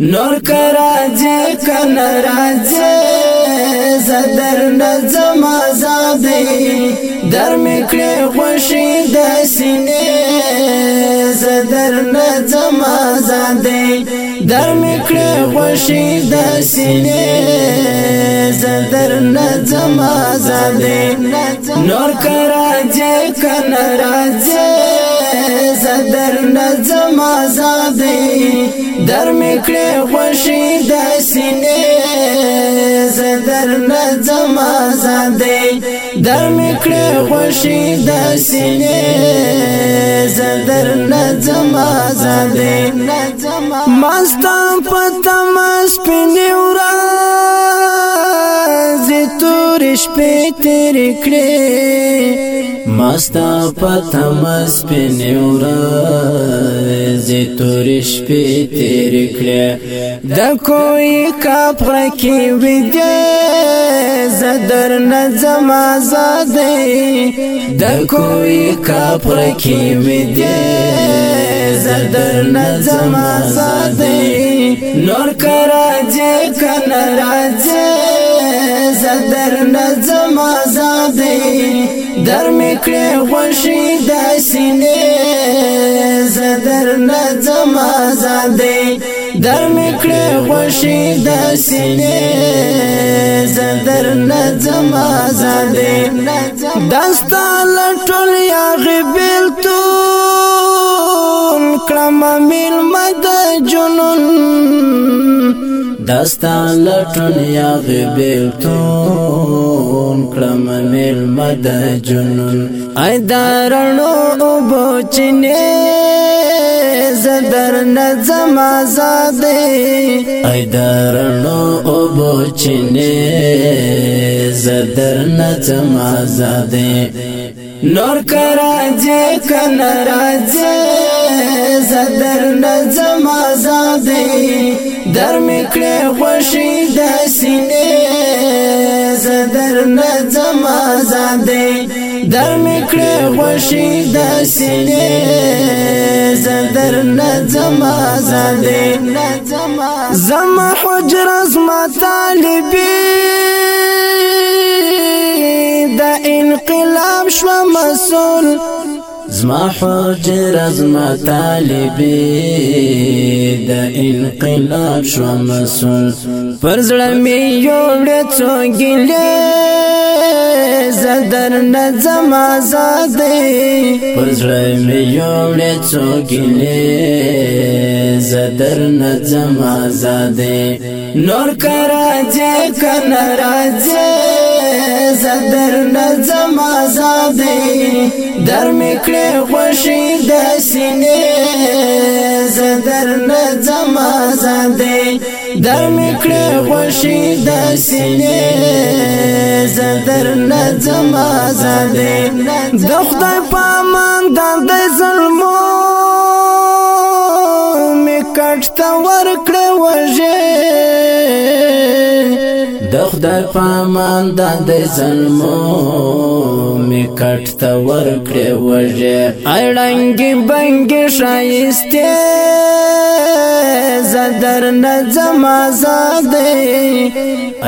نور کراځه کن راځه زدر نظم آزاد در میکړې خوشي د سینې زدر نظم آزاد در میکړې خوشي د سینې زدر نظم آزاد نور کراځه کن راځه زدر نظم آزادی در میکڑی خوشی دا سینے زدر نظم آزادی در میکڑی خوشی دا سینے زدر نظم آزادی مستان پتم سپنی ورازی تورش پی تیر کڑی مستا پتم سپین ورا زی تور شپې تیر کړه د کوی کا پر کې ودې زدر نظم آزاد د کوی کا پر کې ودې زدر نظم آزاد نور کرا جه کنا راځه زدر نظم در میکړې خوشي د سینې زدر نه زما زادې در میکړې خوشي د سینې زدر نه زما زادې دستا لټول یا غبل تو کلم مل دستا لټون یا غیبتون کلم مل مد جنون ای دارنو بچنه در نظم آزادې ای درنو او بوچنه ز در نظم آزادې نور کراځه کن راځه ز در نظم آزادې در میکړه خوشي د سینې ز در نظم آزادې در میکړه خوشي د سینې زدر نه زما زده زما حجر زما طالبي د انقلاب شو مسول زما حجر زما طالبي د انقلاب شو مسول پر زړه مې یو ډېر څنګه زدر نظم آزاد پر زړه مې یوړې څوکلې زدر نظم آزاد نور کراځه کنا راځه زدر نظم آزاد در میکړې خوشي در نه زما زده در میکړه خوشي د سینې ز در نه زما زده د خدای پامن د ظلم خدای پامان د دې زلمو می کټ تا ور کړې وژه اړنګي بنګي شایسته زدر نظم آزاد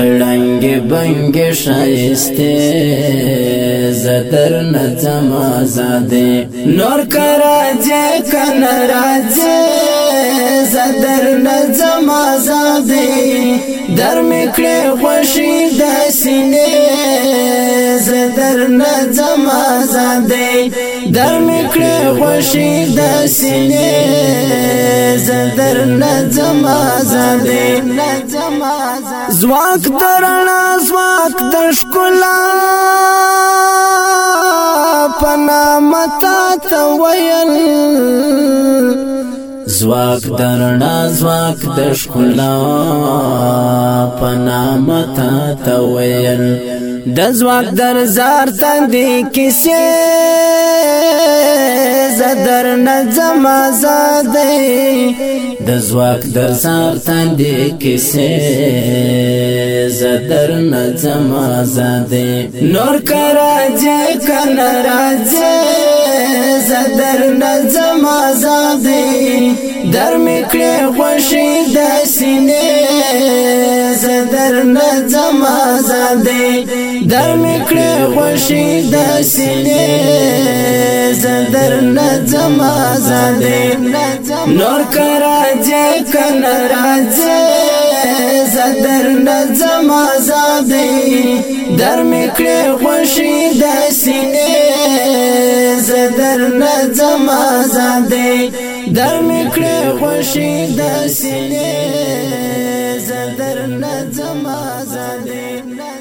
اړنګي بنګي شایسته زدر نظم آزاد نور کرا جه کن راځه زدر نظم آزاد در میکړې نه زما زده در میکړه خوشي د سینې زدر نه زما زده زواک درنا زواک د شکولا پنا متا ته ویل زواک درنا زواک د ښکلا په نامه تا ته ویل د زواک در زار تندې کیسې زدر نظم آزادې د زواک در زار تندې کیسې زدر نظم آزادې نور کرا ځکه ناراضه زدر نظم آزادی در میکړې خوشي د سینې زدر نظم آزادی در میکړې خوشي د سینې زدر نظم آزادی نور کراځه کن راځه زدر نظم آزادی در میکړې خوشي د سینې در نه زما زاده در میکړه خوشي د سینې زدر نه زما زاده